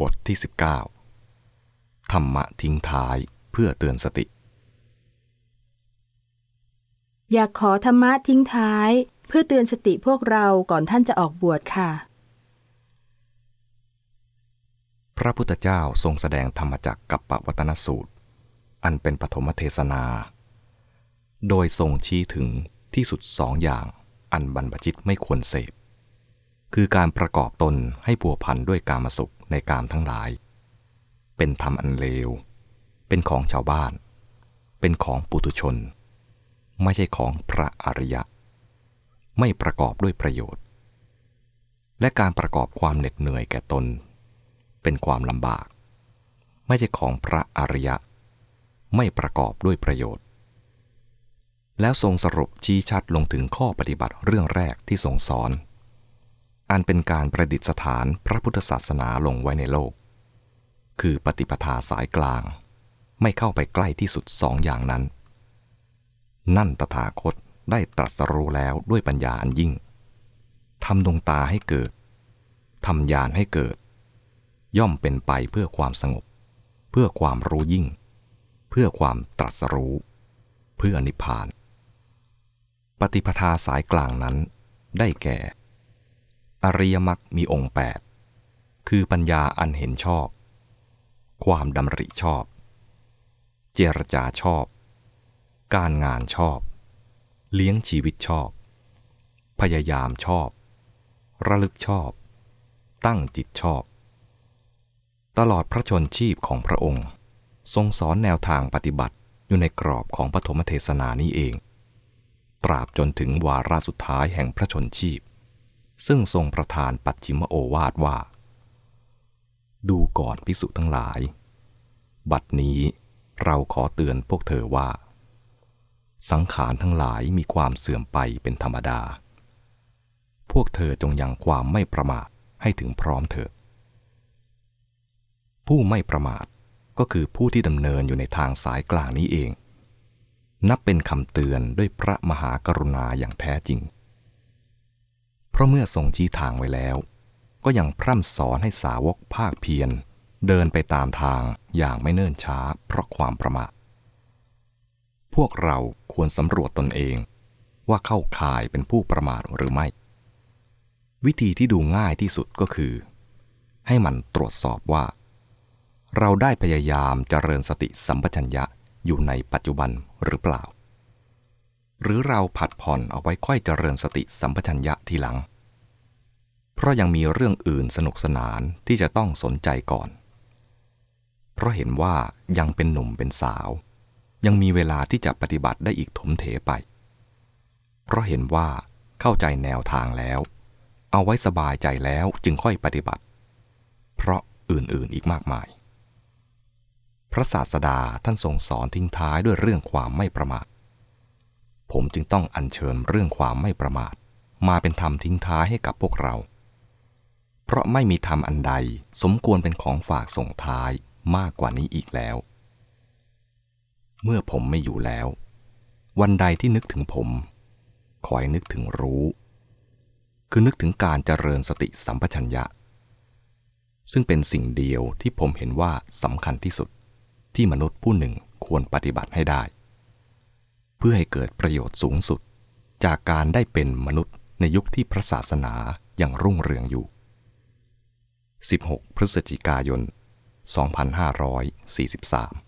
บทที่ 19 ธรรมะทิ้งท้ายเพื่อเตือนสติ อยากขอธรรมะทิ้งท้ายเพื่อเตือนสติพวกเราก่อนท่านจะออกบวชค่ะ พระพุทธเจ้าทรงแสดงธรรมจักรกับปวัตนสูตร อันเป็นปฐมเทศนา โดยทรงชี้ถึงที่สุดสองอย่างอันบรรพชิตไม่ควรเสพ คือการประกอบตนให้ผัวพันด้วยกามสุข ในกามทั้งหลาย เป็นธรรมอันเลว เป็นของชาวบ้าน เป็นของปุถุชน ไม่ใช่ของพระอริยะ ไม่ประกอบด้วยประโยชน์ และการประกอบความเหน็ดเหนื่อยแก่ตน เป็นความลำบาก ไม่ใช่ของพระอริยะ ไม่ประกอบด้วยประโยชน์ แล้วทรงสรุปชี้ชัดลงถึงข้อปฏิบัติเรื่องแรกที่ทรงสอน อันเป็นการประดิษฐานพระพุทธศาสนาลงไว้ในโลก คือปฏิปทาสายกลาง ไม่เข้าไปใกล้ที่สุดสองอย่างนั้น นั่นตถาคตได้ตรัสรู้แล้วด้วยปัญญาอันยิ่งทำดวงตาให้เกิดทำญาณให้เกิด ย่อมเป็นไปเพื่อความสงบ เพื่อความรู้ยิ่ง เพื่อความตรัสรู้ เพื่อนิพพาน ปฏิปทาสายกลางนั้นได้แก่ อริยมรรคมีองค์ 8 คือปัญญาอันเห็นชอบ ความดำริชอบ เจรจาชอบ การงานชอบ เลี้ยงชีวิตชอบ พยายามชอบ ระลึกชอบ ตั้งจิตชอบ ตลอดพระชนชีพของพระองค์ ทรงสอนแนวทางปฏิบัติอยู่ในกรอบของปฐมเทศนานี้เอง ตราบจนถึงวาระสุดท้ายแห่งพระชนชีพ ซึ่งทรงประทานปัจฉิมโอวาทว่า ดูก่อนพิสุทั้งหลาย บัดนี้เราขอเตือนพวกเธอว่า สังขารทั้งหลายมีความเสื่อมไปเป็นธรรมดา พวกเธอจงยังความไม่ประมาทให้ถึงพร้อมเถิดผู้ไม่ประมาทก็คือผู้ที่ดำเนินอยู่ในทางสายกลางนี้เอง นับเป็นคำเตือนด้วยพระมหากรุณาอย่างแท้จริง ราะเมื่อทรงชี้ทางไว้แล้ว ก็ยังพร่ำสอนให้สาวกภาคเพียรเดินไปตามทางอย่างไม่เนิ่นช้าเพราะความประมาทพวกเราควรสำรวจตนเองว่าเข้าข่ายเป็นผู้ประมาทหรือไม่ วิธีที่ดูง่ายที่สุดก็คือ ให้มันตรวจสอบว่า เราได้พยายามเจริญสติสัมปชัญญะอยู่ในปัจจุบันหรือเปล่า หรือเราผัดผ่อนเอาไว้ค่อยเจริญสติสัมปชัญญะทีหลัง เพราะยังมีเรื่องอื่นสนุกสนานที่จะต้องสนใจก่อน เพราะเห็นว่ายังเป็นหนุ่มเป็นสาว ยังมีเวลาที่จะปฏิบัติได้อีกถมเถไป เพราะเห็นว่าเข้าใจแนวทางแล้ว เอาไว้สบายใจแล้วจึงค่อยปฏิบัติ เพราะอื่นๆอีกมากมาย พระศาสดาท่านทรงสอนทิ้งท้ายด้วยเรื่องความไม่ประมาท ผมจึงต้องอัญเชิญเรื่องความไม่ประมาท มาเป็นธรรมทิ้งท้ายให้กับพวกเรา เพราะไม่มีธรรมอันใดสมควรเป็นของฝากส่งท้ายมากกว่านี้อีกแล้ว เมื่อผมไม่อยู่แล้ว วันใดที่นึกถึงผมขอให้นึกถึงรู้ คือนึกถึงการเจริญสติสัมปชัญญะ ซึ่งเป็นสิ่งเดียวที่ผมเห็นว่าสำคัญที่สุดที่มนุษย์ผู้หนึ่งควรปฏิบัติให้ได้ เพื่อให้เกิดประโยชน์สูงสุด จากการได้เป็นมนุษย์ในยุคที่พระศาสนายังรุ่งเรืองอยู่ 16 พฤศจิกายน 2543